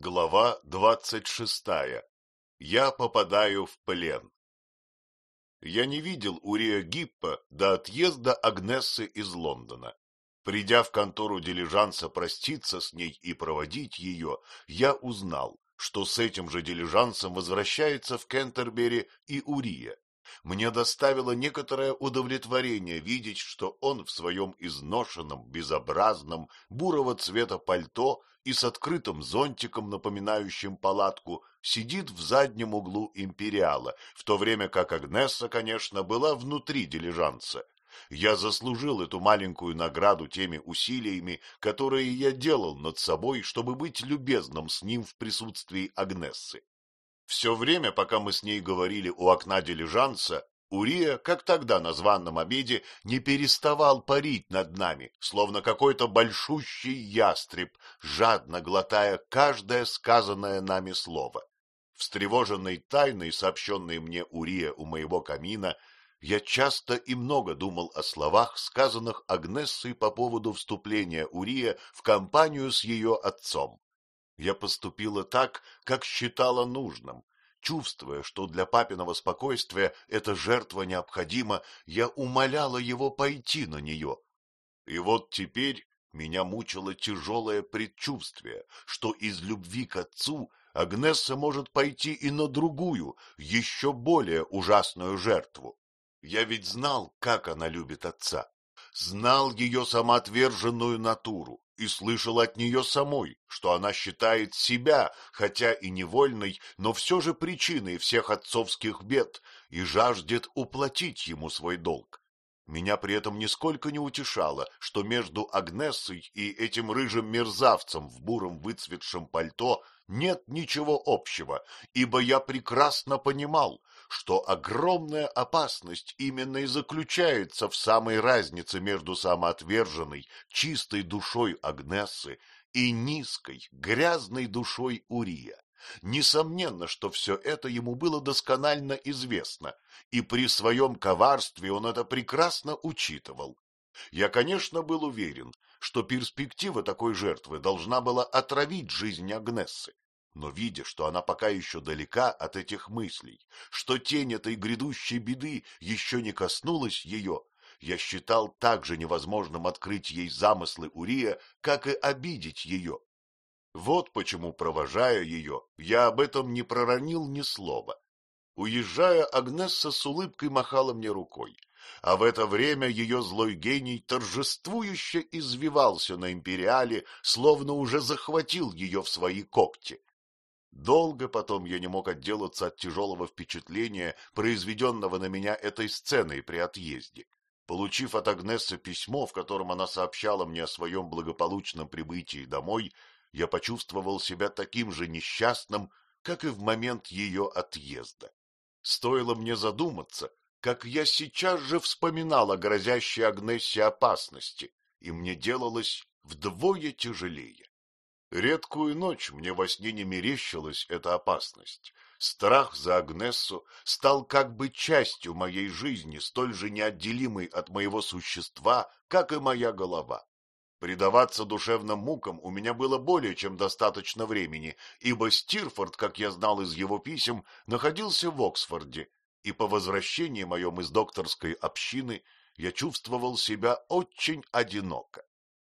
Глава двадцать шестая. Я попадаю в плен. Я не видел Урия Гиппа до отъезда Агнессы из Лондона. Придя в контору дилижанса проститься с ней и проводить ее, я узнал, что с этим же дилижансом возвращается в Кентербери и Урия. Мне доставило некоторое удовлетворение видеть, что он в своем изношенном, безобразном, бурого цвета пальто и с открытым зонтиком, напоминающим палатку, сидит в заднем углу империала, в то время как Агнесса, конечно, была внутри дилижанса. Я заслужил эту маленькую награду теми усилиями, которые я делал над собой, чтобы быть любезным с ним в присутствии Агнессы. Все время, пока мы с ней говорили у окна дилижанса, Урия, как тогда на званном обеде, не переставал парить над нами, словно какой-то большущий ястреб, жадно глотая каждое сказанное нами слово. Встревоженный тайной, сообщенной мне Урия у моего камина, я часто и много думал о словах, сказанных Агнессой по поводу вступления Урия в компанию с ее отцом. Я поступила так, как считала нужным. Чувствуя, что для папиного спокойствия эта жертва необходима, я умоляла его пойти на нее. И вот теперь меня мучило тяжелое предчувствие, что из любви к отцу Агнесса может пойти и на другую, еще более ужасную жертву. Я ведь знал, как она любит отца, знал ее самоотверженную натуру, и слышал от нее самой, что она считает себя, хотя и невольной, но все же причиной всех отцовских бед и жаждет уплатить ему свой долг. Меня при этом нисколько не утешало, что между Агнессой и этим рыжим мерзавцем в буром выцветшем пальто нет ничего общего, ибо я прекрасно понимал, что огромная опасность именно и заключается в самой разнице между самоотверженной, чистой душой Агнессы и низкой, грязной душой Урия. Несомненно, что все это ему было досконально известно, и при своем коварстве он это прекрасно учитывал. Я, конечно, был уверен, что перспектива такой жертвы должна была отравить жизнь Агнессы. Но видя, что она пока еще далека от этих мыслей, что тень этой грядущей беды еще не коснулась ее, я считал также невозможным открыть ей замыслы Урия, как и обидеть ее. Вот почему, провожая ее, я об этом не проронил ни слова. Уезжая, Агнесса с улыбкой махала мне рукой, а в это время ее злой гений торжествующе извивался на империале, словно уже захватил ее в свои когти. Долго потом я не мог отделаться от тяжелого впечатления, произведенного на меня этой сценой при отъезде. Получив от Агнессы письмо, в котором она сообщала мне о своем благополучном прибытии домой, я почувствовал себя таким же несчастным, как и в момент ее отъезда. Стоило мне задуматься, как я сейчас же вспоминал о грозящей Агнессе опасности, и мне делалось вдвое тяжелее. Редкую ночь мне во сне не мерещилась эта опасность. Страх за Агнессу стал как бы частью моей жизни, столь же неотделимой от моего существа, как и моя голова. Предаваться душевным мукам у меня было более чем достаточно времени, ибо Стирфорд, как я знал из его писем, находился в Оксфорде, и по возвращении моем из докторской общины я чувствовал себя очень одиноко.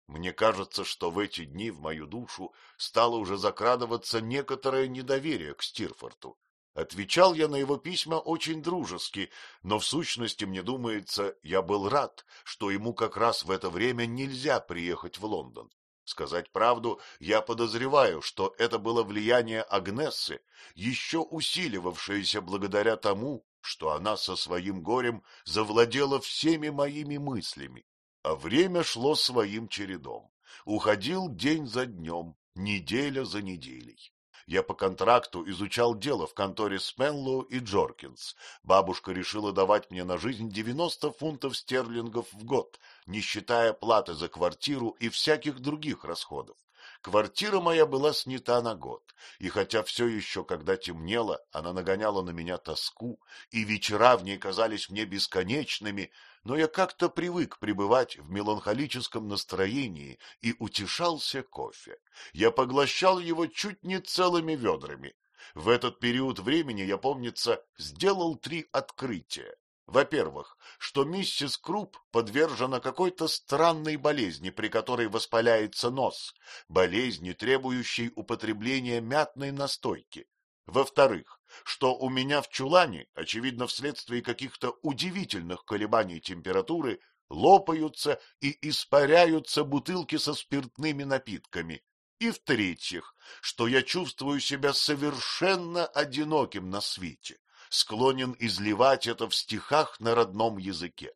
Мне кажется, что в эти дни в мою душу стало уже закрадываться некоторое недоверие к Стирфорту. Отвечал я на его письма очень дружески, но в сущности, мне думается, я был рад, что ему как раз в это время нельзя приехать в Лондон. Сказать правду, я подозреваю, что это было влияние Агнессы, еще усиливавшееся благодаря тому, что она со своим горем завладела всеми моими мыслями. А время шло своим чередом. Уходил день за днем, неделя за неделей. Я по контракту изучал дело в конторе Сменлоу и Джоркинс. Бабушка решила давать мне на жизнь 90 фунтов стерлингов в год, не считая платы за квартиру и всяких других расходов. Квартира моя была снята на год, и хотя все еще, когда темнело, она нагоняла на меня тоску, и вечера в ней казались мне бесконечными, но я как-то привык пребывать в меланхолическом настроении и утешался кофе. Я поглощал его чуть не целыми ведрами. В этот период времени, я, помнится, сделал три открытия. Во-первых, что миссис Круп подвержена какой-то странной болезни, при которой воспаляется нос, болезни, требующей употребления мятной настойки. Во-вторых, что у меня в чулане, очевидно вследствие каких-то удивительных колебаний температуры, лопаются и испаряются бутылки со спиртными напитками. И в-третьих, что я чувствую себя совершенно одиноким на свете склонен изливать это в стихах на родном языке.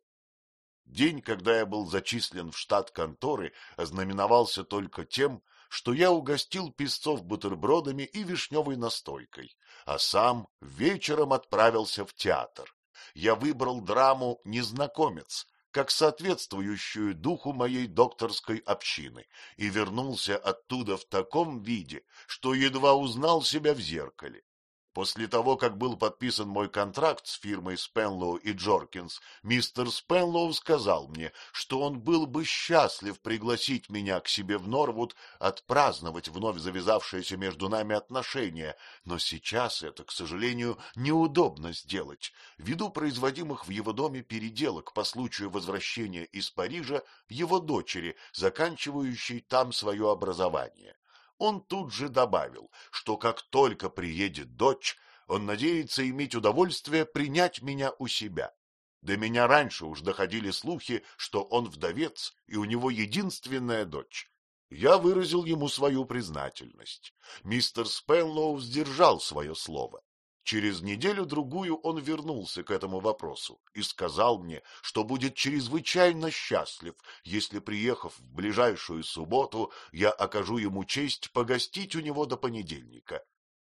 День, когда я был зачислен в штат конторы, ознаменовался только тем, что я угостил песцов бутербродами и вишневой настойкой, а сам вечером отправился в театр. Я выбрал драму «Незнакомец», как соответствующую духу моей докторской общины, и вернулся оттуда в таком виде, что едва узнал себя в зеркале. После того, как был подписан мой контракт с фирмой Спенлоу и Джоркинс, мистер Спенлоу сказал мне, что он был бы счастлив пригласить меня к себе в Норвуд отпраздновать вновь завязавшиеся между нами отношения, но сейчас это, к сожалению, неудобно сделать, ввиду производимых в его доме переделок по случаю возвращения из Парижа его дочери, заканчивающей там свое образование. Он тут же добавил, что как только приедет дочь, он надеется иметь удовольствие принять меня у себя. До меня раньше уж доходили слухи, что он вдовец, и у него единственная дочь. Я выразил ему свою признательность. Мистер Спенлоу сдержал свое слово. Через неделю-другую он вернулся к этому вопросу и сказал мне, что будет чрезвычайно счастлив, если, приехав в ближайшую субботу, я окажу ему честь погостить у него до понедельника.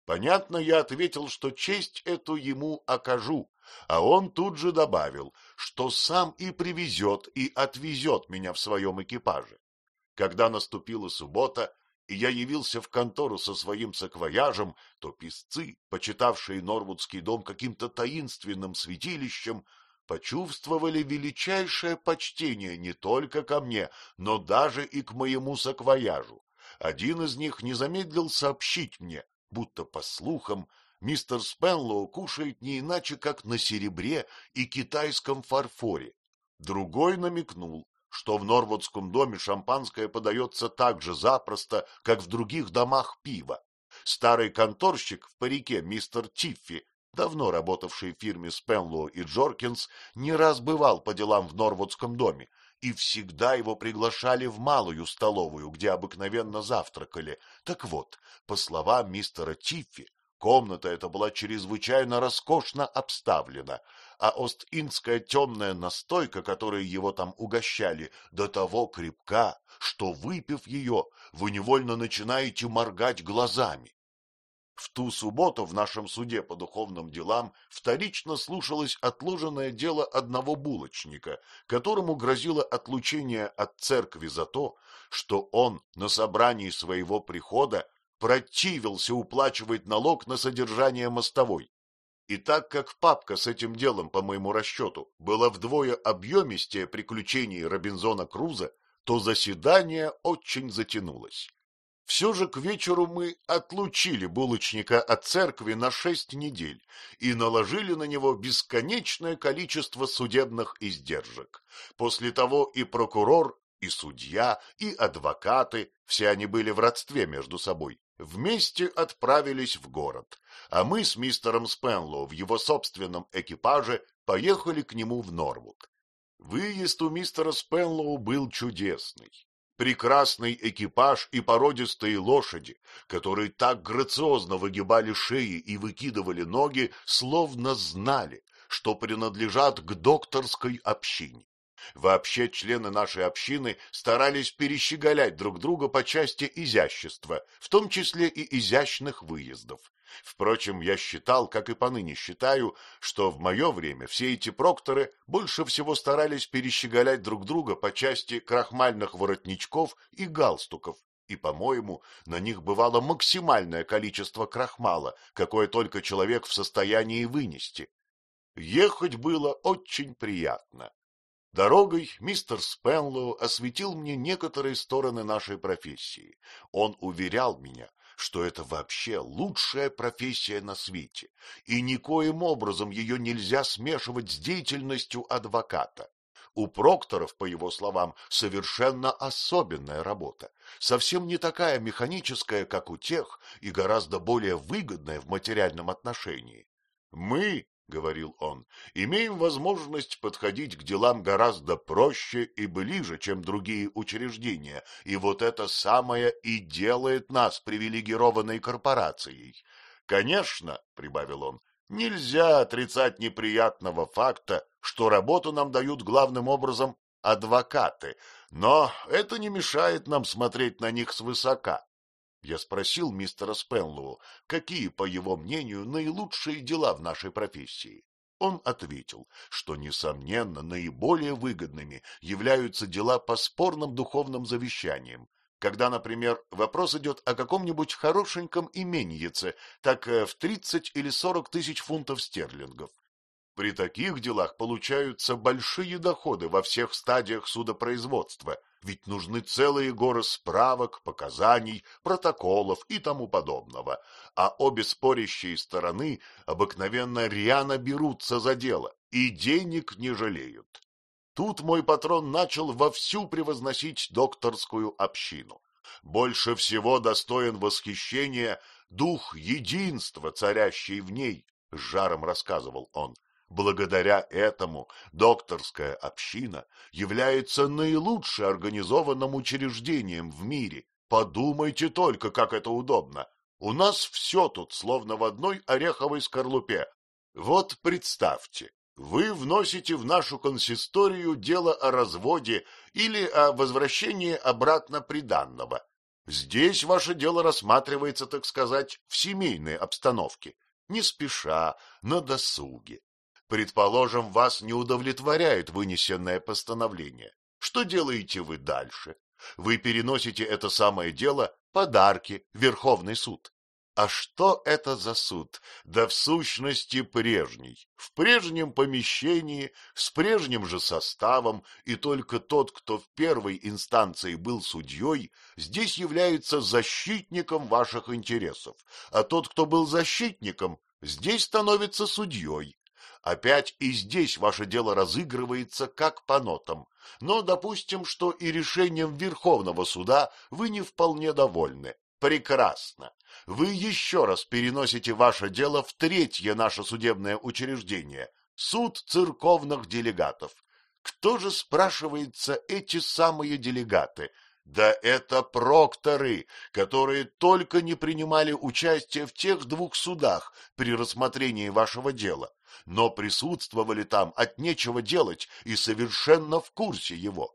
Понятно, я ответил, что честь эту ему окажу, а он тут же добавил, что сам и привезет, и отвезет меня в своем экипаже. Когда наступила суббота, и я явился в контору со своим саквояжем, то писцы, почитавшие Норвудский дом каким-то таинственным святилищем, почувствовали величайшее почтение не только ко мне, но даже и к моему саквояжу. Один из них не замедлил сообщить мне, будто по слухам мистер Спенлоу кушает не иначе, как на серебре и китайском фарфоре. Другой намекнул, что в Норвудском доме шампанское подается так же запросто, как в других домах пива. Старый конторщик в парике мистер Тиффи, давно работавший в фирме Спенлоу и Джоркинс, не раз бывал по делам в Норвудском доме, и всегда его приглашали в малую столовую, где обыкновенно завтракали. Так вот, по словам мистера Тиффи, комната эта была чрезвычайно роскошно обставлена, а ост-индская темная настойка, которой его там угощали, до того крепка, что, выпив ее, вы невольно начинаете моргать глазами. В ту субботу в нашем суде по духовным делам вторично слушалось отложенное дело одного булочника, которому грозило отлучение от церкви за то, что он на собрании своего прихода противился уплачивать налог на содержание мостовой. И так как папка с этим делом, по моему расчету, была вдвое объемистее приключений Робинзона Круза, то заседание очень затянулось. Все же к вечеру мы отлучили булочника от церкви на шесть недель и наложили на него бесконечное количество судебных издержек. После того и прокурор, и судья, и адвокаты, все они были в родстве между собой, вместе отправились в город, а мы с мистером Спенлоу в его собственном экипаже поехали к нему в Норвуд. Выезд у мистера Спенлоу был чудесный. Прекрасный экипаж и породистые лошади, которые так грациозно выгибали шеи и выкидывали ноги, словно знали, что принадлежат к докторской общине. Вообще члены нашей общины старались перещеголять друг друга по части изящества, в том числе и изящных выездов. Впрочем, я считал, как и поныне считаю, что в мое время все эти прокторы больше всего старались перещеголять друг друга по части крахмальных воротничков и галстуков, и, по-моему, на них бывало максимальное количество крахмала, какое только человек в состоянии вынести. Ехать было очень приятно. Дорогой мистер Спенлоу осветил мне некоторые стороны нашей профессии. Он уверял меня, что это вообще лучшая профессия на свете, и никоим образом ее нельзя смешивать с деятельностью адвоката. У прокторов, по его словам, совершенно особенная работа, совсем не такая механическая, как у тех, и гораздо более выгодная в материальном отношении. Мы, — говорил он, — имеем возможность подходить к делам гораздо проще и ближе, чем другие учреждения, и вот это самое и делает нас привилегированной корпорацией. Конечно, — прибавил он, — нельзя отрицать неприятного факта, что работу нам дают главным образом адвокаты, но это не мешает нам смотреть на них свысока. Я спросил мистера Спенлоу, какие, по его мнению, наилучшие дела в нашей профессии. Он ответил, что, несомненно, наиболее выгодными являются дела по спорным духовным завещаниям, когда, например, вопрос идет о каком-нибудь хорошеньком именьице, так э, в тридцать или сорок тысяч фунтов стерлингов. При таких делах получаются большие доходы во всех стадиях судопроизводства, ведь нужны целые горы справок, показаний, протоколов и тому подобного, а обе спорящие стороны обыкновенно рьяно берутся за дело и денег не жалеют. Тут мой патрон начал вовсю превозносить докторскую общину. Больше всего достоин восхищения дух единства, царящий в ней, — с жаром рассказывал он. Благодаря этому докторская община является наилучше организованным учреждением в мире. Подумайте только, как это удобно. У нас все тут словно в одной ореховой скорлупе. Вот представьте, вы вносите в нашу консисторию дело о разводе или о возвращении обратно приданного. Здесь ваше дело рассматривается, так сказать, в семейной обстановке, не спеша, на досуге. Предположим, вас не удовлетворяет вынесенное постановление. Что делаете вы дальше? Вы переносите это самое дело подарки Верховный суд. А что это за суд? Да в сущности прежний, в прежнем помещении, с прежним же составом, и только тот, кто в первой инстанции был судьей, здесь является защитником ваших интересов, а тот, кто был защитником, здесь становится судьей. Опять и здесь ваше дело разыгрывается как по нотам. Но допустим, что и решением Верховного суда вы не вполне довольны. Прекрасно. Вы еще раз переносите ваше дело в третье наше судебное учреждение – суд церковных делегатов. Кто же, спрашивается, эти самые делегаты? Да это прокторы, которые только не принимали участие в тех двух судах при рассмотрении вашего дела но присутствовали там от нечего делать и совершенно в курсе его.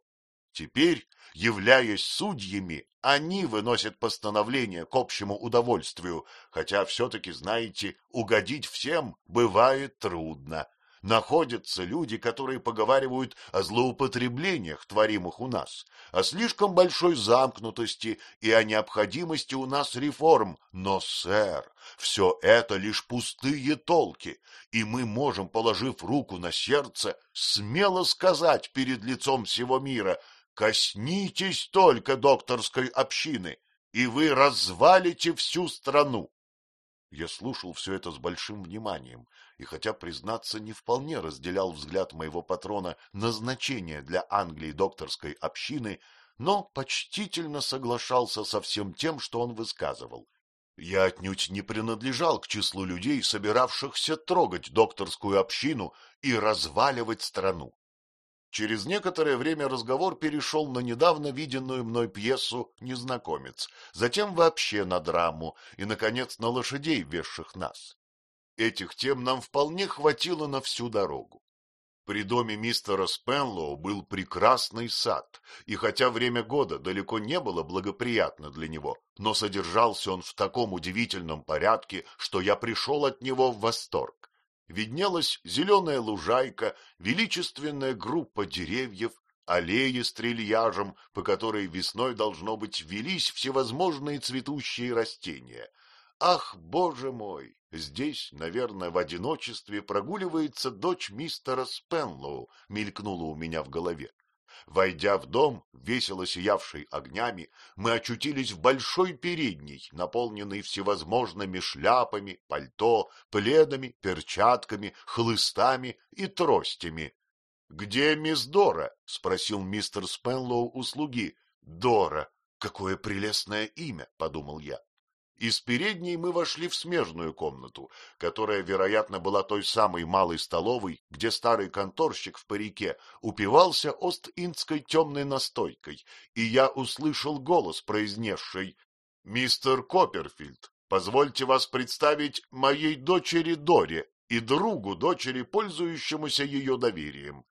Теперь, являясь судьями, они выносят постановление к общему удовольствию, хотя все-таки, знаете, угодить всем бывает трудно. Находятся люди, которые поговаривают о злоупотреблениях, творимых у нас, о слишком большой замкнутости и о необходимости у нас реформ. Но, сэр, все это лишь пустые толки, и мы можем, положив руку на сердце, смело сказать перед лицом всего мира «Коснитесь только докторской общины, и вы развалите всю страну». Я слушал все это с большим вниманием, и хотя, признаться, не вполне разделял взгляд моего патрона на значение для Англии докторской общины, но почтительно соглашался со всем тем, что он высказывал. Я отнюдь не принадлежал к числу людей, собиравшихся трогать докторскую общину и разваливать страну. Через некоторое время разговор перешел на недавно виденную мной пьесу «Незнакомец», затем вообще на драму и, наконец, на лошадей, везших нас. Этих тем нам вполне хватило на всю дорогу. При доме мистера Спенлоу был прекрасный сад, и хотя время года далеко не было благоприятно для него, но содержался он в таком удивительном порядке, что я пришел от него в восторг виднелась зеленая лужайка, величественная группа деревьев, аллеи с трильяжем, по которой весной, должно быть, велись всевозможные цветущие растения. Ах, боже мой! Здесь, наверное, в одиночестве прогуливается дочь мистера Спенлоу, мелькнула у меня в голове. Войдя в дом, весело сиявший огнями, мы очутились в большой передней, наполненной всевозможными шляпами, пальто, пледами, перчатками, хлыстами и тростями. — Где мисс Дора? — спросил мистер Спенлоу у слуги. — Дора. Какое прелестное имя, — подумал я. Из передней мы вошли в смежную комнату, которая, вероятно, была той самой малой столовой, где старый конторщик в парике упивался ост-индской темной настойкой, и я услышал голос, произнесший «Мистер Копперфильд, позвольте вас представить моей дочери Доре и другу дочери, пользующемуся ее доверием».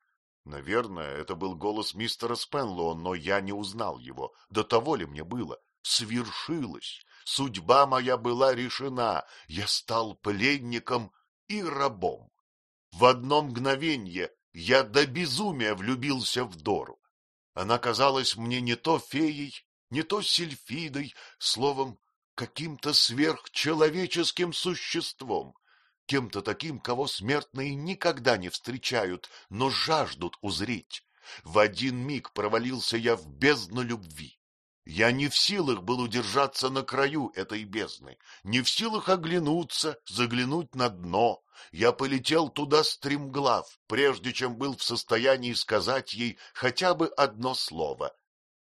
Наверное, это был голос мистера Спенлоу, но я не узнал его. До того ли мне было? Свершилось! Судьба моя была решена, я стал пленником и рабом. В одно мгновенье я до безумия влюбился в Дору. Она казалась мне не то феей, не то сильфидой, словом, каким-то сверхчеловеческим существом, кем-то таким, кого смертные никогда не встречают, но жаждут узреть. В один миг провалился я в бездну любви. Я не в силах был удержаться на краю этой бездны, не в силах оглянуться, заглянуть на дно. Я полетел туда стремглав, прежде чем был в состоянии сказать ей хотя бы одно слово.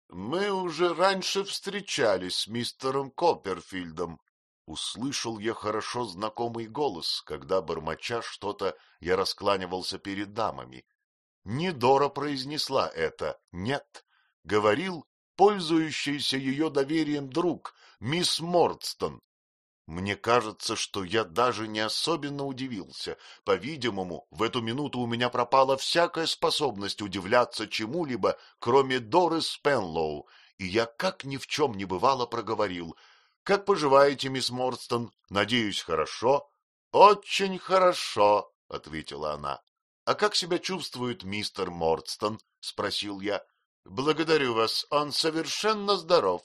Мы уже раньше встречались с мистером Копперфильдом. Услышал я хорошо знакомый голос, когда, бормоча что-то, я раскланивался перед дамами. Недора произнесла это «нет». Говорил пользующийся ее доверием друг, мисс Мордстон. Мне кажется, что я даже не особенно удивился. По-видимому, в эту минуту у меня пропала всякая способность удивляться чему-либо, кроме Доры Спенлоу, и я как ни в чем не бывало проговорил. — Как поживаете, мисс Мордстон? Надеюсь, хорошо? — Очень хорошо, — ответила она. — А как себя чувствует мистер Мордстон? — спросил я. Благодарю вас, он совершенно здоров.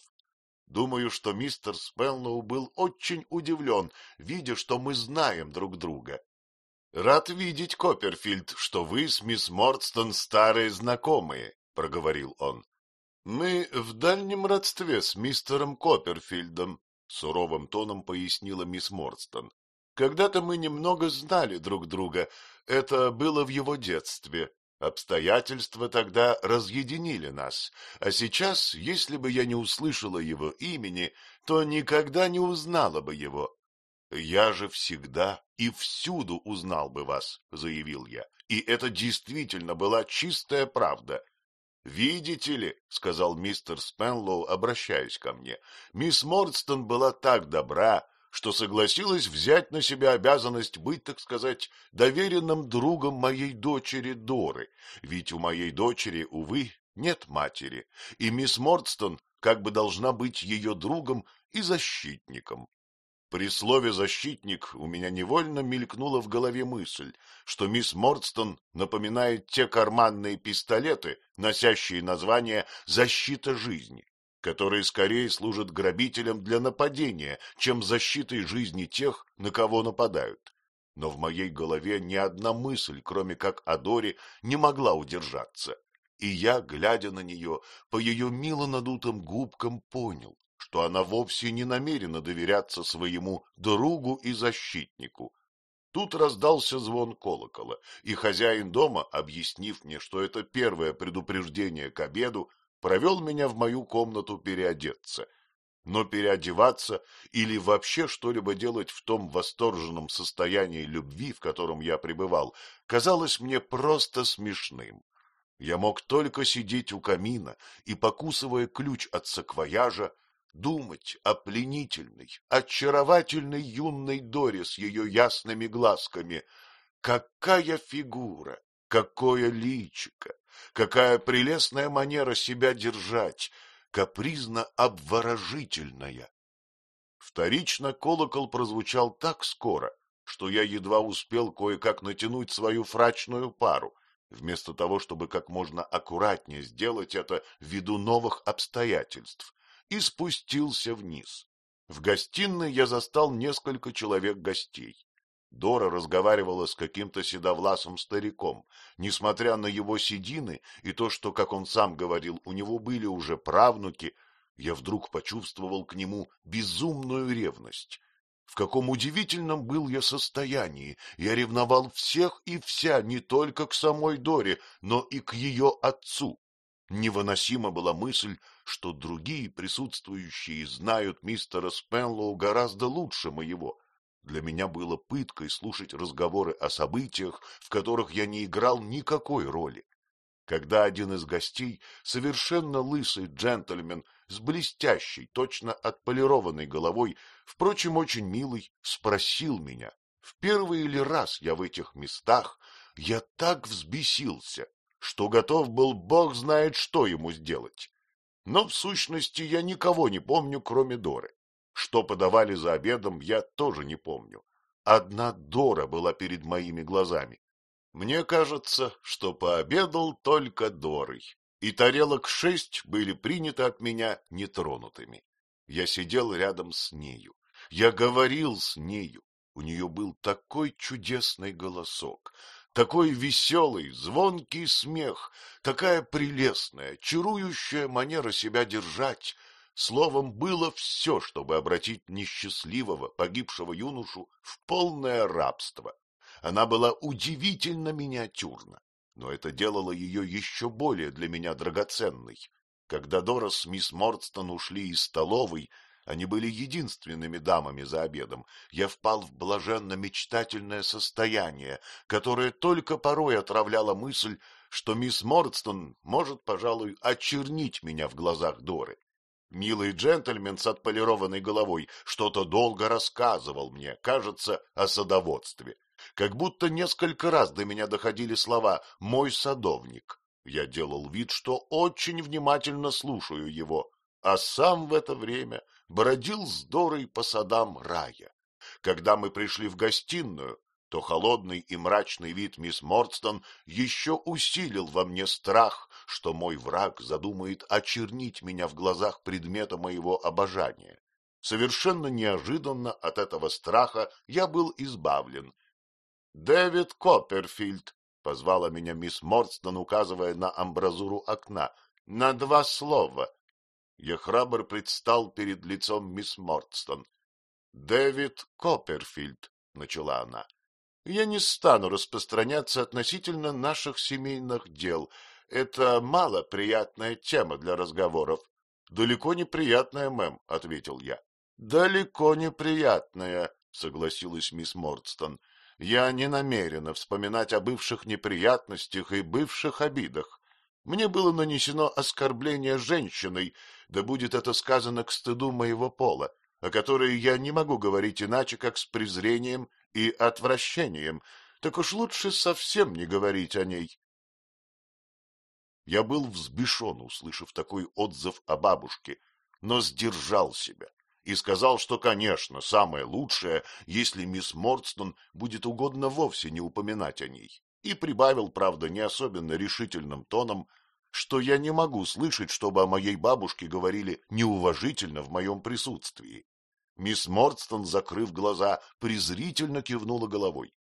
Думаю, что мистер Спеллоу был очень удивлен, видя, что мы знаем друг друга. — Рад видеть, Копперфильд, что вы с мисс Мордстон старые знакомые, — проговорил он. — Мы в дальнем родстве с мистером Копперфильдом, — суровым тоном пояснила мисс Мордстон. — Когда-то мы немного знали друг друга, это было в его детстве. Обстоятельства тогда разъединили нас, а сейчас, если бы я не услышала его имени, то никогда не узнала бы его. — Я же всегда и всюду узнал бы вас, — заявил я, и это действительно была чистая правда. — Видите ли, — сказал мистер Спенлоу, обращаясь ко мне, — мисс Мордстон была так добра, что согласилась взять на себя обязанность быть, так сказать, доверенным другом моей дочери Доры, ведь у моей дочери, увы, нет матери, и мисс Мордстон как бы должна быть ее другом и защитником. При слове «защитник» у меня невольно мелькнула в голове мысль, что мисс Мордстон напоминает те карманные пистолеты, носящие название «защита жизни» которые скорее служат грабителям для нападения, чем защитой жизни тех, на кого нападают. Но в моей голове ни одна мысль, кроме как о Доре, не могла удержаться. И я, глядя на нее, по ее мило надутым губкам понял, что она вовсе не намерена доверяться своему другу и защитнику. Тут раздался звон колокола, и хозяин дома, объяснив мне, что это первое предупреждение к обеду, провел меня в мою комнату переодеться. Но переодеваться или вообще что-либо делать в том восторженном состоянии любви, в котором я пребывал, казалось мне просто смешным. Я мог только сидеть у камина и, покусывая ключ от саквояжа, думать о пленительной, очаровательной юной Доре с ее ясными глазками. Какая фигура! Какое личико! Какая прелестная манера себя держать! Капризно-обворожительная! Вторично колокол прозвучал так скоро, что я едва успел кое-как натянуть свою фрачную пару, вместо того, чтобы как можно аккуратнее сделать это ввиду новых обстоятельств, и спустился вниз. В гостиной я застал несколько человек гостей. Дора разговаривала с каким-то седовласым стариком. Несмотря на его седины и то, что, как он сам говорил, у него были уже правнуки, я вдруг почувствовал к нему безумную ревность. В каком удивительном был я состоянии. Я ревновал всех и вся, не только к самой Доре, но и к ее отцу. Невыносима была мысль, что другие присутствующие знают мистера Спенлоу гораздо лучше моего. Для меня было пыткой слушать разговоры о событиях, в которых я не играл никакой роли. Когда один из гостей, совершенно лысый джентльмен с блестящей, точно отполированной головой, впрочем, очень милый, спросил меня, в первый ли раз я в этих местах, я так взбесился, что готов был бог знает что ему сделать. Но в сущности я никого не помню, кроме Доры. Что подавали за обедом, я тоже не помню. Одна Дора была перед моими глазами. Мне кажется, что пообедал только Дорой, и тарелок шесть были приняты от меня нетронутыми. Я сидел рядом с нею, я говорил с нею. У нее был такой чудесный голосок, такой веселый, звонкий смех, такая прелестная, чарующая манера себя держать, Словом, было все, чтобы обратить несчастливого, погибшего юношу в полное рабство. Она была удивительно миниатюрна, но это делало ее еще более для меня драгоценной. Когда Дорос с мисс Мордстон ушли из столовой, они были единственными дамами за обедом. Я впал в блаженно-мечтательное состояние, которое только порой отравляло мысль, что мисс Мордстон может, пожалуй, очернить меня в глазах Доры. Милый джентльмен с отполированной головой что-то долго рассказывал мне, кажется, о садоводстве. Как будто несколько раз до меня доходили слова «мой садовник». Я делал вид, что очень внимательно слушаю его, а сам в это время бродил с Дорой по садам рая. Когда мы пришли в гостиную, то холодный и мрачный вид мисс Мордстон еще усилил во мне страх, что мой враг задумает очернить меня в глазах предмета моего обожания. Совершенно неожиданно от этого страха я был избавлен. — Дэвид Копперфильд, — позвала меня мисс Мордстон, указывая на амбразуру окна, — на два слова. Я храбр предстал перед лицом мисс Мордстон. — Дэвид Копперфильд, — начала она, — я не стану распространяться относительно наших семейных дел. Это мало приятная тема для разговоров. — Далеко не приятная, мэм, — ответил я. — Далеко не приятная, — согласилась мисс Мордстон. — Я не намерена вспоминать о бывших неприятностях и бывших обидах. Мне было нанесено оскорбление женщиной, да будет это сказано к стыду моего пола, о которой я не могу говорить иначе, как с презрением и отвращением, так уж лучше совсем не говорить о ней. Я был взбешен, услышав такой отзыв о бабушке, но сдержал себя и сказал, что, конечно, самое лучшее, если мисс Мордстон будет угодно вовсе не упоминать о ней, и прибавил, правда, не особенно решительным тоном, что я не могу слышать, чтобы о моей бабушке говорили неуважительно в моем присутствии. Мисс Мордстон, закрыв глаза, презрительно кивнула головой.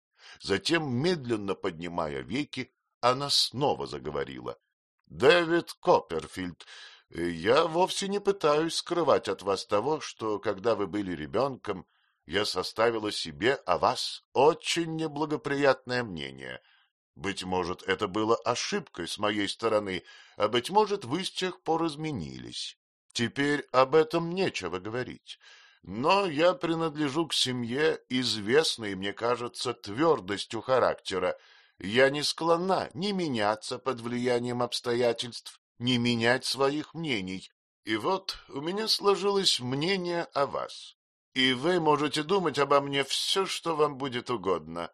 Затем, медленно поднимая веки, она снова заговорила. — Дэвид Копперфильд, я вовсе не пытаюсь скрывать от вас того, что, когда вы были ребенком, я составила себе о вас очень неблагоприятное мнение. Быть может, это было ошибкой с моей стороны, а, быть может, вы с тех пор изменились. Теперь об этом нечего говорить. Но я принадлежу к семье, известной, мне кажется, твердостью характера. Я не склонна ни меняться под влиянием обстоятельств, ни менять своих мнений. И вот у меня сложилось мнение о вас. И вы можете думать обо мне все, что вам будет угодно.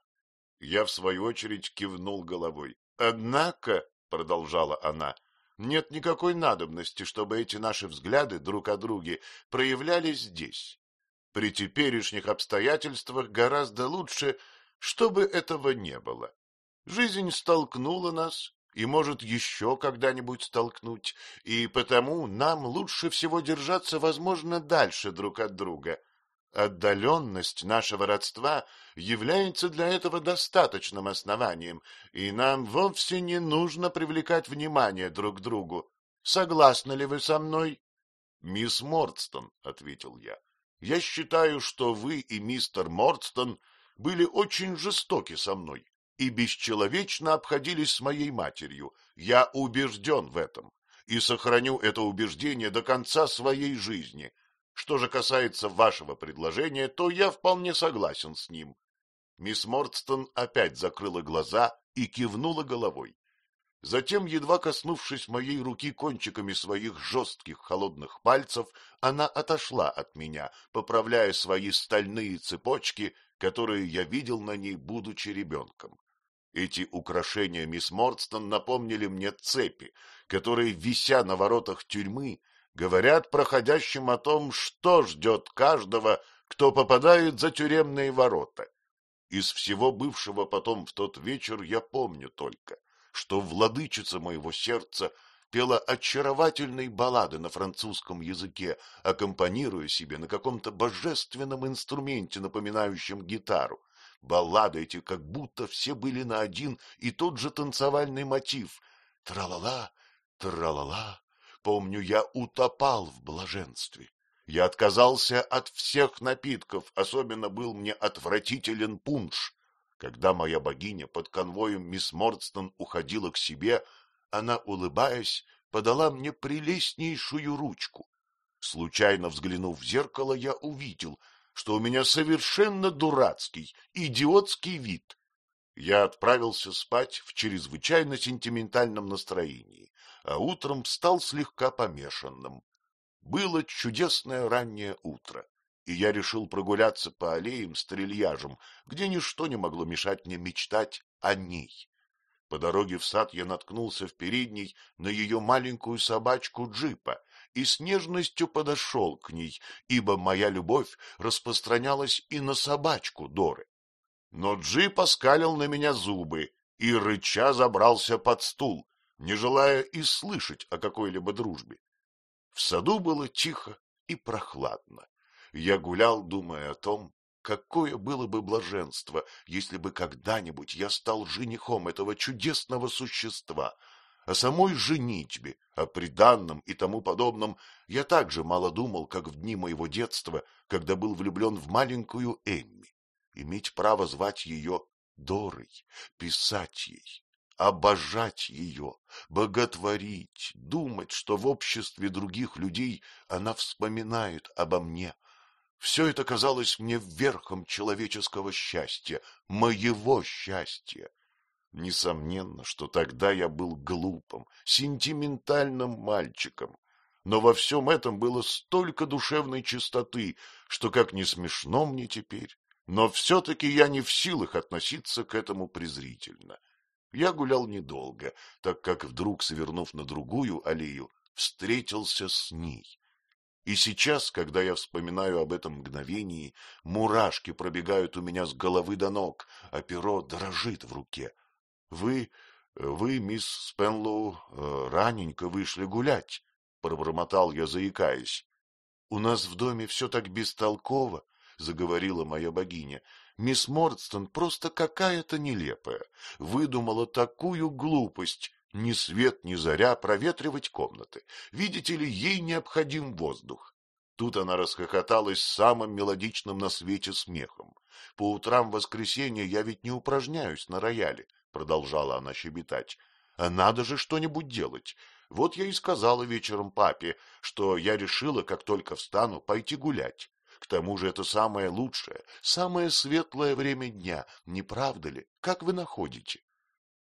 Я, в свою очередь, кивнул головой. Однако, — продолжала она, — нет никакой надобности, чтобы эти наши взгляды друг о друге проявлялись здесь. При теперешних обстоятельствах гораздо лучше, чтобы этого не было. Жизнь столкнула нас и может еще когда-нибудь столкнуть, и потому нам лучше всего держаться, возможно, дальше друг от друга. Отдаленность нашего родства является для этого достаточным основанием, и нам вовсе не нужно привлекать внимание друг к другу. Согласны ли вы со мной? — Мисс Мордстон, — ответил я, — я считаю, что вы и мистер Мордстон были очень жестоки со мной и бесчеловечно обходились с моей матерью. Я убежден в этом и сохраню это убеждение до конца своей жизни. Что же касается вашего предложения, то я вполне согласен с ним. Мисс Мордстон опять закрыла глаза и кивнула головой. Затем, едва коснувшись моей руки кончиками своих жестких холодных пальцев, она отошла от меня, поправляя свои стальные цепочки, которые я видел на ней, будучи ребенком. Эти украшения мисс Мордстон напомнили мне цепи, которые, вися на воротах тюрьмы, говорят проходящим о том, что ждет каждого, кто попадает за тюремные ворота. Из всего бывшего потом в тот вечер я помню только, что владычица моего сердца пела очаровательные баллады на французском языке, аккомпанируя себе на каком-то божественном инструменте, напоминающем гитару. Баллады эти как будто все были на один и тот же танцевальный мотив. Тра-ла-ла, тра-ла-ла. Помню, я утопал в блаженстве. Я отказался от всех напитков, особенно был мне отвратителен пунш. Когда моя богиня под конвоем мисс Мордстон уходила к себе, она, улыбаясь, подала мне прелестнейшую ручку. Случайно взглянув в зеркало, я увидел, что у меня совершенно дурацкий, идиотский вид. Я отправился спать в чрезвычайно сентиментальном настроении, а утром стал слегка помешанным. Было чудесное раннее утро, и я решил прогуляться по аллеям с трильяжем, где ничто не могло мешать мне мечтать о ней. По дороге в сад я наткнулся в передней на ее маленькую собачку Джипа и с нежностью подошел к ней, ибо моя любовь распространялась и на собачку Доры. Но Джип оскалил на меня зубы и рыча забрался под стул, не желая и слышать о какой-либо дружбе. В саду было тихо и прохладно. Я гулял, думая о том, какое было бы блаженство, если бы когда-нибудь я стал женихом этого чудесного существа — о самой женитьбе, о приданном и тому подобном я так же мало думал, как в дни моего детства, когда был влюблен в маленькую Эмми. Иметь право звать ее Дорой, писать ей, обожать ее, боготворить, думать, что в обществе других людей она вспоминает обо мне. Все это казалось мне верхом человеческого счастья, моего счастья. Несомненно, что тогда я был глупым, сентиментальным мальчиком, но во всем этом было столько душевной чистоты, что, как не смешно мне теперь, но все-таки я не в силах относиться к этому презрительно. Я гулял недолго, так как вдруг, свернув на другую аллею, встретился с ней. И сейчас, когда я вспоминаю об этом мгновении, мурашки пробегают у меня с головы до ног, а перо дрожит в руке. Вы, вы, мисс Спенлоу, э, раненько вышли гулять, — пробормотал я, заикаясь. — У нас в доме все так бестолково, — заговорила моя богиня. Мисс Мордстон просто какая-то нелепая. Выдумала такую глупость. Ни свет, ни заря проветривать комнаты. Видите ли, ей необходим воздух. Тут она расхохоталась самым мелодичным на свете смехом. По утрам воскресенья я ведь не упражняюсь на рояле. — продолжала она щебетать. — А надо же что-нибудь делать. Вот я и сказала вечером папе, что я решила, как только встану, пойти гулять. Тому же это самое лучшее, самое светлое время дня, не правда ли? Как вы находите?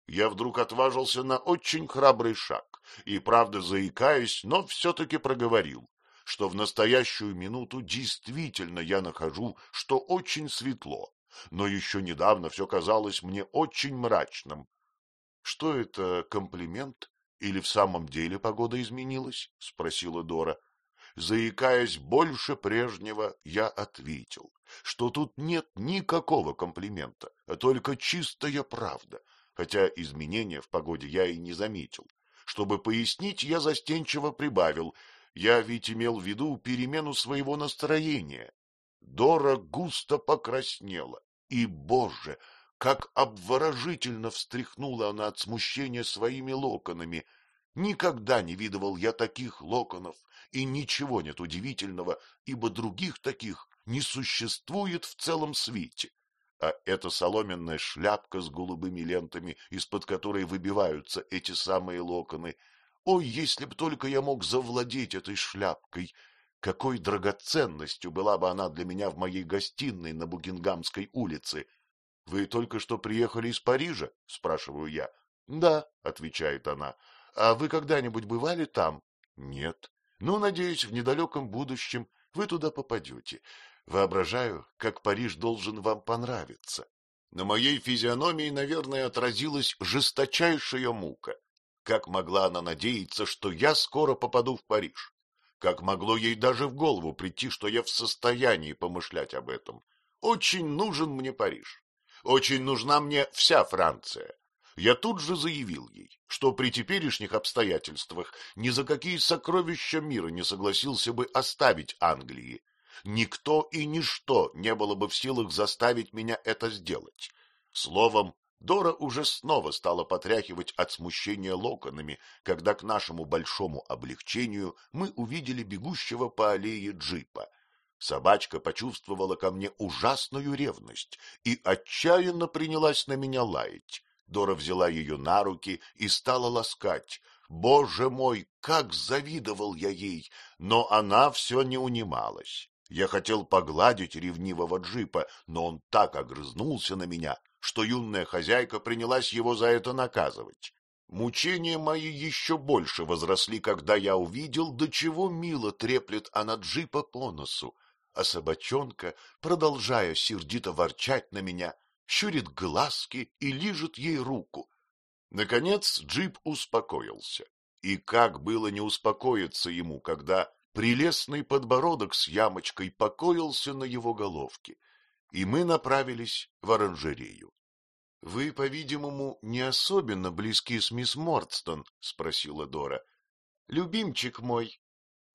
Я вдруг отважился на очень храбрый шаг и, правда, заикаясь, но все-таки проговорил, что в настоящую минуту действительно я нахожу, что очень светло, но еще недавно все казалось мне очень мрачным. — Что это, комплимент? Или в самом деле погода изменилась? — спросила Дора. Заикаясь больше прежнего, я ответил, что тут нет никакого комплимента, а только чистая правда. хотя изменения в погоде я и не заметил. Чтобы пояснить, я застенчиво прибавил. Я ведь имел в виду перемену своего настроения. Дора густо покраснела. И, боже, как обворожительно встряхнула она от смущения своими локонами. Никогда не видывал я таких локонов, и ничего нет удивительного, ибо других таких не существует в целом свете. А эта соломенная шляпка с голубыми лентами, из-под которой выбиваются эти самые локоны. Ой, если б только я мог завладеть этой шляпкой! Какой драгоценностью была бы она для меня в моей гостиной на Бугингамской улице! — Вы только что приехали из Парижа? — спрашиваю я. — Да, — отвечает она. — А вы когда-нибудь бывали там? — Нет. Ну, надеюсь, в недалеком будущем вы туда попадете. Воображаю, как Париж должен вам понравиться. На моей физиономии, наверное, отразилась жесточайшая мука. Как могла она надеяться, что я скоро попаду в Париж? Как могло ей даже в голову прийти, что я в состоянии помышлять об этом? Очень нужен мне Париж. Очень нужна мне вся Франция. Я тут же заявил ей, что при теперешних обстоятельствах ни за какие сокровища мира не согласился бы оставить Англии, Никто и ничто не было бы в силах заставить меня это сделать. Словом, Дора уже снова стала потряхивать от смущения локонами, когда к нашему большому облегчению мы увидели бегущего по аллее джипа. Собачка почувствовала ко мне ужасную ревность и отчаянно принялась на меня лаять. Дора взяла ее на руки и стала ласкать. Боже мой, как завидовал я ей! Но она все не унималась. Я хотел погладить ревнивого джипа, но он так огрызнулся на меня, что юная хозяйка принялась его за это наказывать. Мучения мои еще больше возросли, когда я увидел, до чего мило треплет она джипа по носу, а собачонка, продолжая сердито ворчать на меня, щурит глазки и лижет ей руку. Наконец джип успокоился. И как было не успокоиться ему, когда Прелестный подбородок с ямочкой покоился на его головке, и мы направились в оранжерею. — Вы, по-видимому, не особенно близки с мисс Мордстон? — спросила Дора. — Любимчик мой.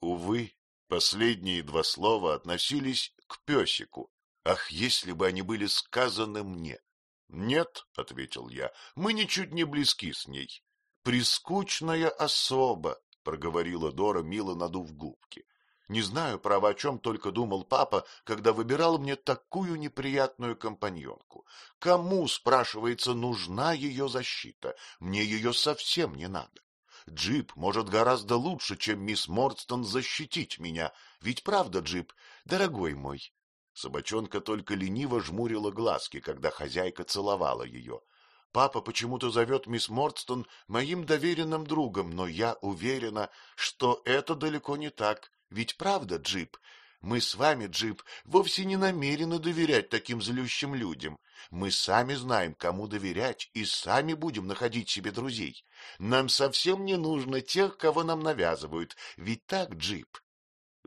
Увы, последние два слова относились к песику. Ах, если бы они были сказаны мне! — Нет, — ответил я, — мы ничуть не близки с ней. Прискучная особа, — проговорила Дора, мило надув губки. Не знаю, право, о чем только думал папа, когда выбирал мне такую неприятную компаньонку. Кому, спрашивается, нужна ее защита? Мне ее совсем не надо. Джип может гораздо лучше, чем мисс Мордстон, защитить меня. Ведь правда, Джип, дорогой мой? Собачонка только лениво жмурила глазки, когда хозяйка целовала ее. Папа почему-то зовет мисс Мордстон моим доверенным другом, но я уверена, что это далеко не так. Ведь правда, Джип? Мы с вами, Джип, вовсе не намерены доверять таким злющим людям. Мы сами знаем, кому доверять, и сами будем находить себе друзей. Нам совсем не нужно тех, кого нам навязывают. Ведь так, Джип?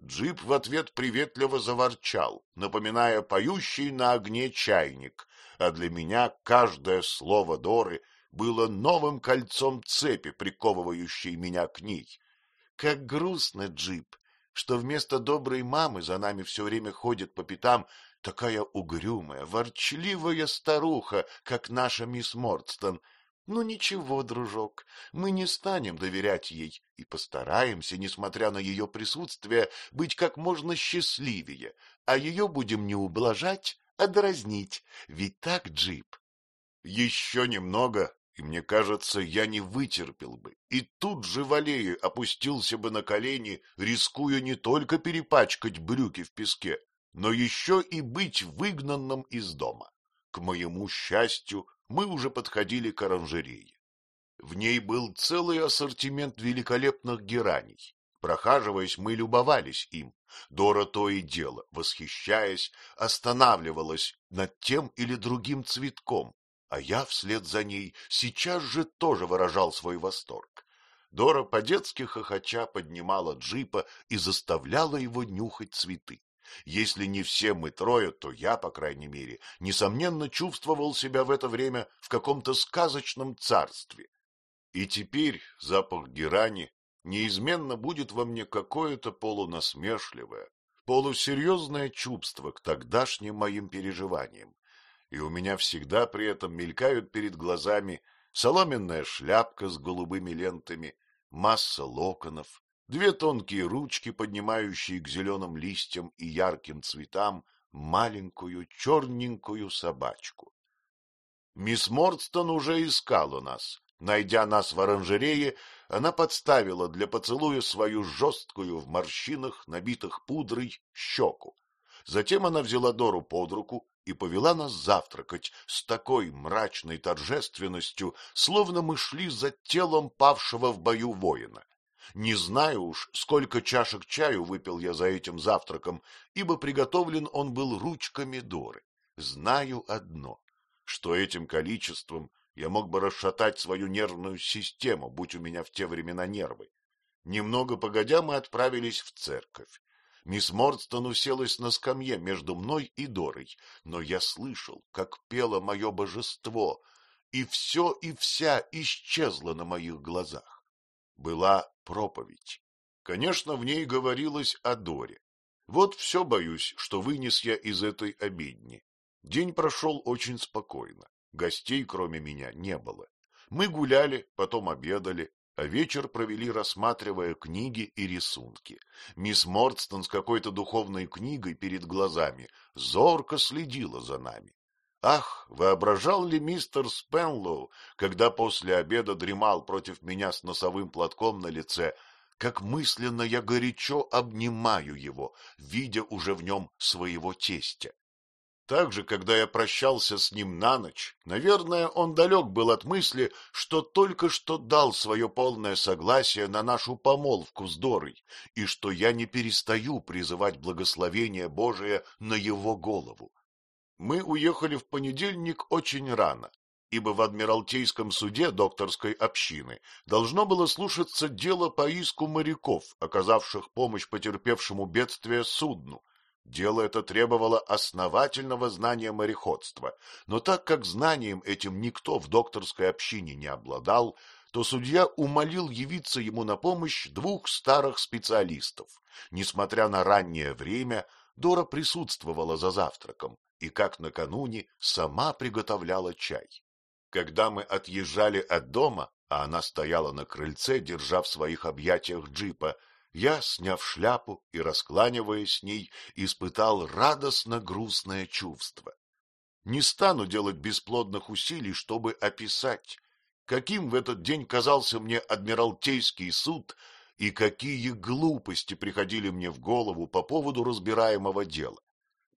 Джип в ответ приветливо заворчал, напоминая поющий на огне чайник, а для меня каждое слово Доры было новым кольцом цепи, приковывающей меня к ней. Как грустно, Джип, что вместо доброй мамы за нами все время ходит по пятам такая угрюмая, ворчливая старуха, как наша мисс Мордстон. Ну ничего, дружок, мы не станем доверять ей и постараемся, несмотря на ее присутствие, быть как можно счастливее, а ее будем не ублажать, а дразнить. Ведь так, Джип? Еще немного, и мне кажется, я не вытерпел бы, и тут же в аллее опустился бы на колени, рискуя не только перепачкать брюки в песке, но еще и быть выгнанным из дома. К моему счастью, мы уже подходили к оранжерее. В ней был целый ассортимент великолепных гераний. Прохаживаясь, мы любовались им. Дора то и дело, восхищаясь, останавливалась над тем или другим цветком, а я вслед за ней сейчас же тоже выражал свой восторг. Дора по-детски хохоча поднимала джипа и заставляла его нюхать цветы. Если не все мы трое, то я, по крайней мере, несомненно чувствовал себя в это время в каком-то сказочном царстве. И теперь запах герани неизменно будет во мне какое-то полунасмешливое, полусерьезное чувство к тогдашним моим переживаниям, и у меня всегда при этом мелькают перед глазами соломенная шляпка с голубыми лентами, масса локонов, две тонкие ручки, поднимающие к зеленым листьям и ярким цветам маленькую черненькую собачку. Мисс Мордстон уже искала нас. Найдя нас в оранжерее, она подставила для поцелуя свою жесткую в морщинах, набитых пудрой, щеку. Затем она взяла Дору под руку и повела нас завтракать с такой мрачной торжественностью, словно мы шли за телом павшего в бою воина. Не знаю уж, сколько чашек чаю выпил я за этим завтраком, ибо приготовлен он был ручками Доры. Знаю одно, что этим количеством я мог бы расшатать свою нервную систему, будь у меня в те времена нервы. Немного погодя мы отправились в церковь. Мисс Мордстон уселась на скамье между мной и Дорой, но я слышал, как пело мое божество, и все и вся исчезло на моих глазах. Была проповедь. Конечно, в ней говорилось о Доре. Вот все боюсь, что вынес я из этой обедни. День прошел очень спокойно. Гостей, кроме меня, не было. Мы гуляли, потом обедали, а вечер провели, рассматривая книги и рисунки. Мисс Мордстон с какой-то духовной книгой перед глазами зорко следила за нами. Ах, воображал ли мистер Спенлоу, когда после обеда дремал против меня с носовым платком на лице, как мысленно я горячо обнимаю его, видя уже в нем своего тестя. Также, когда я прощался с ним на ночь, наверное, он далек был от мысли, что только что дал свое полное согласие на нашу помолвку с Дорой, и что я не перестаю призывать благословение Божие на его голову. Мы уехали в понедельник очень рано, ибо в Адмиралтейском суде докторской общины должно было слушаться дело по иску моряков, оказавших помощь потерпевшему бедствие судну, Дело это требовало основательного знания мореходства, но так как знанием этим никто в докторской общине не обладал, то судья умолил явиться ему на помощь двух старых специалистов. Несмотря на раннее время, Дора присутствовала за завтраком и, как накануне, сама приготовляла чай. Когда мы отъезжали от дома, а она стояла на крыльце, держа в своих объятиях джипа, я, сняв шляпу и раскланиваясь с ней, испытал радостно-грустное чувство. Не стану делать бесплодных усилий, чтобы описать, каким в этот день казался мне Адмиралтейский суд и какие глупости приходили мне в голову по поводу разбираемого дела.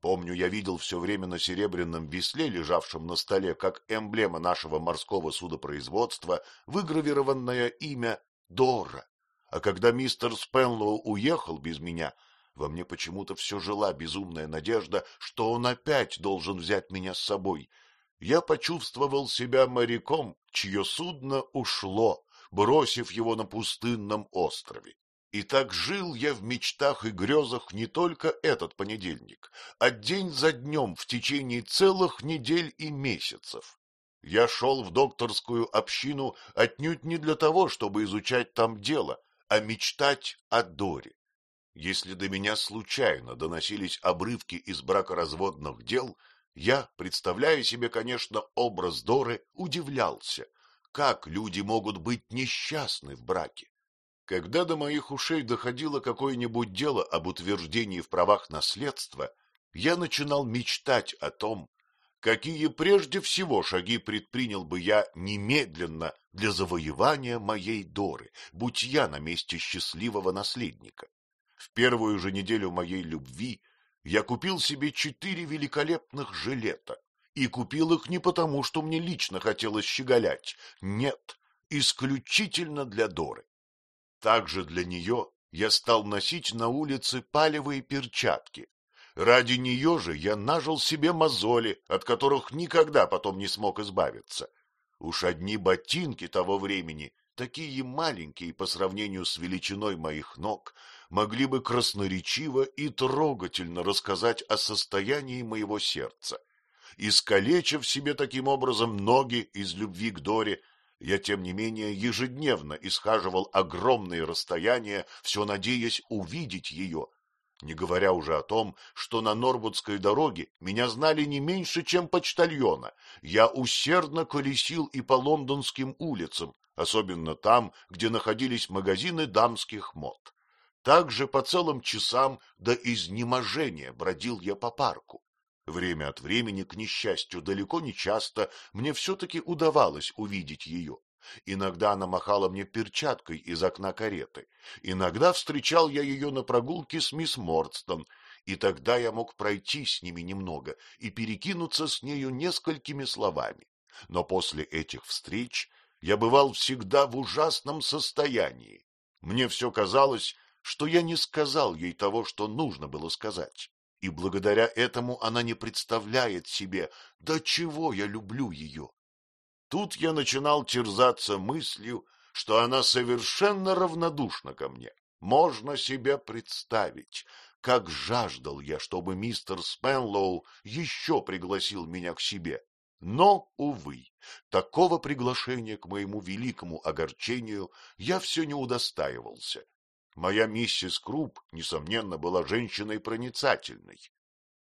Помню, я видел все время на серебряном весле, лежавшем на столе, как эмблема нашего морского судопроизводства, выгравированное имя Дора. А когда мистер Спенлоу уехал без меня, во мне почему-то все жила безумная надежда, что он опять должен взять меня с собой. Я почувствовал себя моряком, чье судно ушло, бросив его на пустынном острове. И так жил я в мечтах и грезах не только этот понедельник, а день за днем в течение целых недель и месяцев. Я шел в докторскую общину отнюдь не для того, чтобы изучать там дело, а мечтать о Доре. Если до меня случайно доносились обрывки из бракоразводных дел, я, представляя себе, конечно, образ Доры, удивлялся, как люди могут быть несчастны в браке. Когда до моих ушей доходило какое-нибудь дело об утверждении в правах наследства, я начинал мечтать о том, какие прежде всего шаги предпринял бы я немедленно для завоевания моей Доры, будь я на месте счастливого наследника. В первую же неделю моей любви я купил себе четыре великолепных жилета, и купил их не потому, что мне лично хотелось щеголять, нет, исключительно для Доры. Также для нее я стал носить на улице палевые перчатки, Ради нее же я нажил себе мозоли, от которых никогда потом не смог избавиться. Уж одни ботинки того времени, такие маленькие по сравнению с величиной моих ног, могли бы красноречиво и трогательно рассказать о состоянии моего сердца. Искалечив себе таким образом ноги из любви к Доре, я, тем не менее, ежедневно исхаживал огромные расстояния, все надеясь увидеть ее, не говоря уже о том, что на Норвудской дороге меня знали не меньше, чем почтальона. Я усердно колесил и по лондонским улицам, особенно там, где находились магазины дамских мод. Также по целым часам до изнеможения бродил я по парку. Время от времени, к несчастью, далеко не часто мне все-таки удавалось увидеть ее. Иногда она махала мне перчаткой из окна кареты, иногда встречал я ее на прогулке с мисс Мордстон, и тогда я мог пройти с ними немного и перекинуться с нею несколькими словами. Но после этих встреч я бывал всегда в ужасном состоянии. Мне все казалось, что я не сказал ей того, что нужно было сказать, и благодаря этому она не представляет себе, до чего я люблю ее. Тут я начинал терзаться мыслью, что она совершенно равнодушна ко мне. Можно себе представить, как жаждал я, чтобы мистер Спенлоу еще пригласил меня к себе. Но, увы, такого приглашения к моему великому огорчению я все не удостаивался. Моя миссис Круп, несомненно, была женщиной проницательной.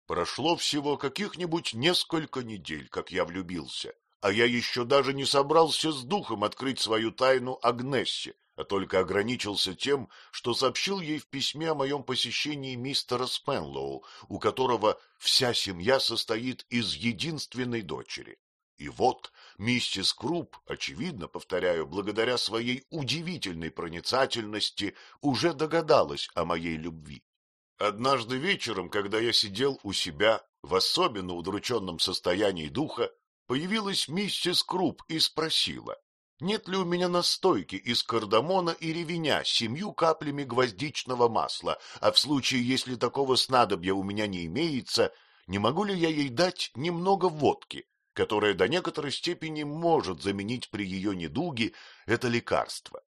Прошло всего каких-нибудь несколько недель, как я влюбился, а я еще даже не собрался с духом открыть свою тайну Агнессе, а только ограничился тем, что сообщил ей в письме о моем посещении мистера Спенлоу, у которого вся семья состоит из единственной дочери. И вот миссис Круп, очевидно, повторяю, благодаря своей удивительной проницательности, уже догадалась о моей любви. Однажды вечером, когда я сидел у себя в особенно удрученном состоянии духа, появилась миссис Круп и спросила, нет ли у меня настойки из кардамона и ревеня с семью каплями гвоздичного масла, а в случае, если такого снадобья у меня не имеется, не могу ли я ей дать немного водки, которая до некоторой степени может заменить при ее недуге это лекарство.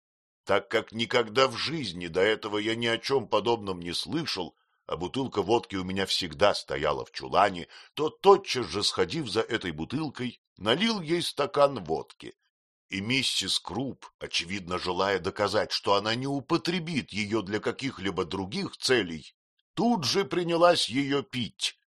Так как никогда в жизни до этого я ни о чем подобном не слышал, а бутылка водки у меня всегда стояла в чулане, то тотчас же, сходив за этой бутылкой, налил ей стакан водки. И миссис Круп, очевидно желая доказать, что она не употребит ее для каких-либо других целей, тут же принялась ее пить. —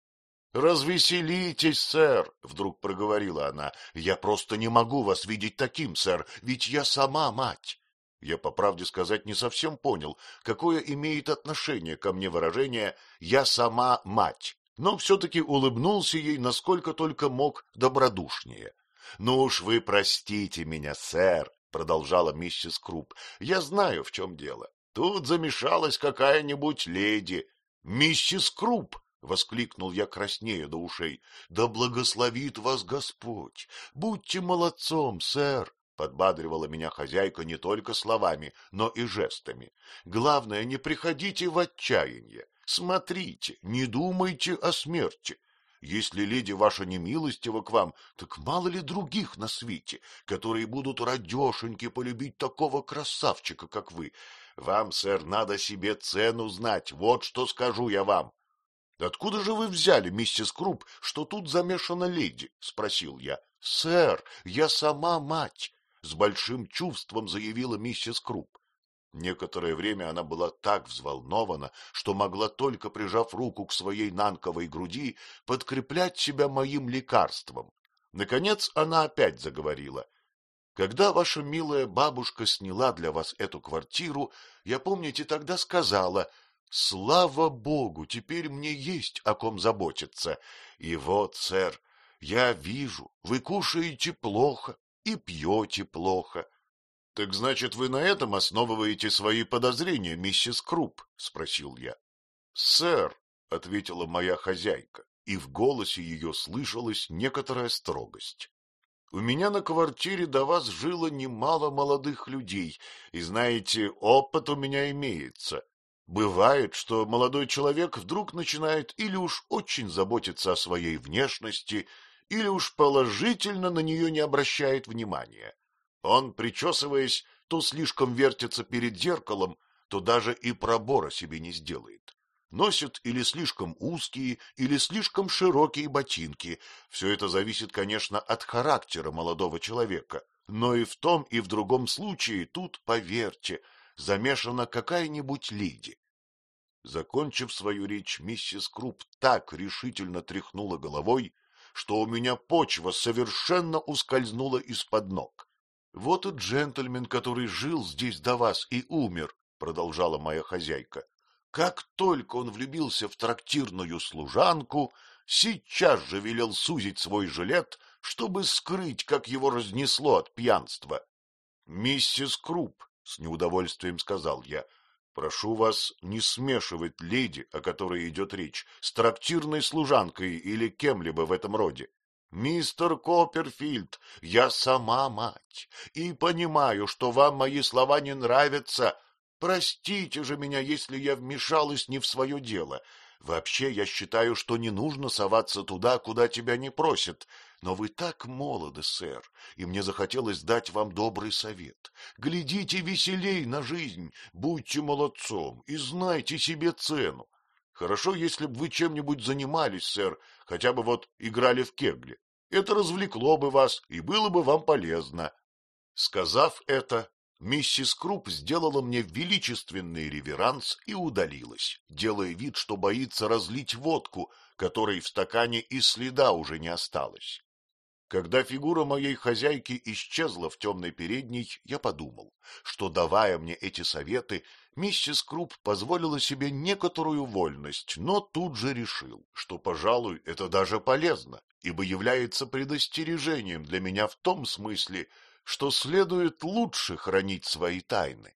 Развеселитесь, сэр, — вдруг проговорила она. — Я просто не могу вас видеть таким, сэр, ведь я сама мать. Я, по правде сказать, не совсем понял, какое имеет отношение ко мне выражение «я сама мать», но все-таки улыбнулся ей, насколько только мог, добродушнее. — Ну уж вы простите меня, сэр, — продолжала миссис Круп, — я знаю, в чем дело. Тут замешалась какая-нибудь леди. — Миссис Круп! — воскликнул я краснея до ушей. — Да благословит вас Господь! Будьте молодцом, сэр! Подбадривала меня хозяйка не только словами, но и жестами. Главное, не приходите в отчаяние. Смотрите, не думайте о смерти. Если леди ваша не милостива к вам, так мало ли других на свете, которые будут радешеньки полюбить такого красавчика, как вы. Вам, сэр, надо себе цену знать, вот что скажу я вам. — Откуда же вы взяли, миссис Круп, что тут замешана леди? — спросил я. — Сэр, я сама мать с большим чувством заявила миссис Круп. Некоторое время она была так взволнована, что могла только, прижав руку к своей нанковой груди, подкреплять себя моим лекарством. Наконец она опять заговорила. Когда ваша милая бабушка сняла для вас эту квартиру, я, помните, тогда сказала, «Слава Богу, теперь мне есть о ком заботиться. И вот, сэр, я вижу, вы кушаете плохо, и пьете плохо. — Так значит, вы на этом основываете свои подозрения, миссис Круп? — спросил я. — Сэр, — ответила моя хозяйка, и в голосе ее слышалась некоторая строгость. У меня на квартире до вас жило немало молодых людей, и, знаете, опыт у меня имеется. Бывает, что молодой человек вдруг начинает или уж очень заботиться о своей внешности, или уж положительно на нее не обращает внимания. Он, причесываясь, то слишком вертится перед зеркалом, то даже и пробора себе не сделает. Носит или слишком узкие, или слишком широкие ботинки. Все это зависит, конечно, от характера молодого человека. Но и в том, и в другом случае тут, поверьте, замешана какая-нибудь леди. Закончив свою речь, миссис Круп так решительно тряхнула головой, что у меня почва совершенно ускользнула из-под ног. — Вот и джентльмен, который жил здесь до вас и умер, — продолжала моя хозяйка. Как только он влюбился в трактирную служанку, сейчас же велел сузить свой жилет, чтобы скрыть, как его разнесло от пьянства. — Миссис Круп, — с неудовольствием сказал я, — прошу вас не смешивать леди, о которой идет речь, с трактирной служанкой или кем-либо в этом роде. Мистер Копперфильд, я сама мать, и понимаю, что вам мои слова не нравятся, Простите же меня, если я вмешалась не в свое дело. Вообще, я считаю, что не нужно соваться туда, куда тебя не просят. Но вы так молоды, сэр, и мне захотелось дать вам добрый совет. Глядите веселей на жизнь, будьте молодцом и знайте себе цену. Хорошо, если бы вы чем-нибудь занимались, сэр, хотя бы вот играли в кегли. Это развлекло бы вас и было бы вам полезно. Сказав это, Миссис Круп сделала мне величественный реверанс и удалилась, делая вид, что боится разлить водку, которой в стакане и следа уже не осталось. Когда фигура моей хозяйки исчезла в темной передней, я подумал, что, давая мне эти советы, миссис Круп позволила себе некоторую вольность, но тут же решил, что, пожалуй, это даже полезно, ибо является предостережением для меня в том смысле, что следует лучше хранить свои тайны.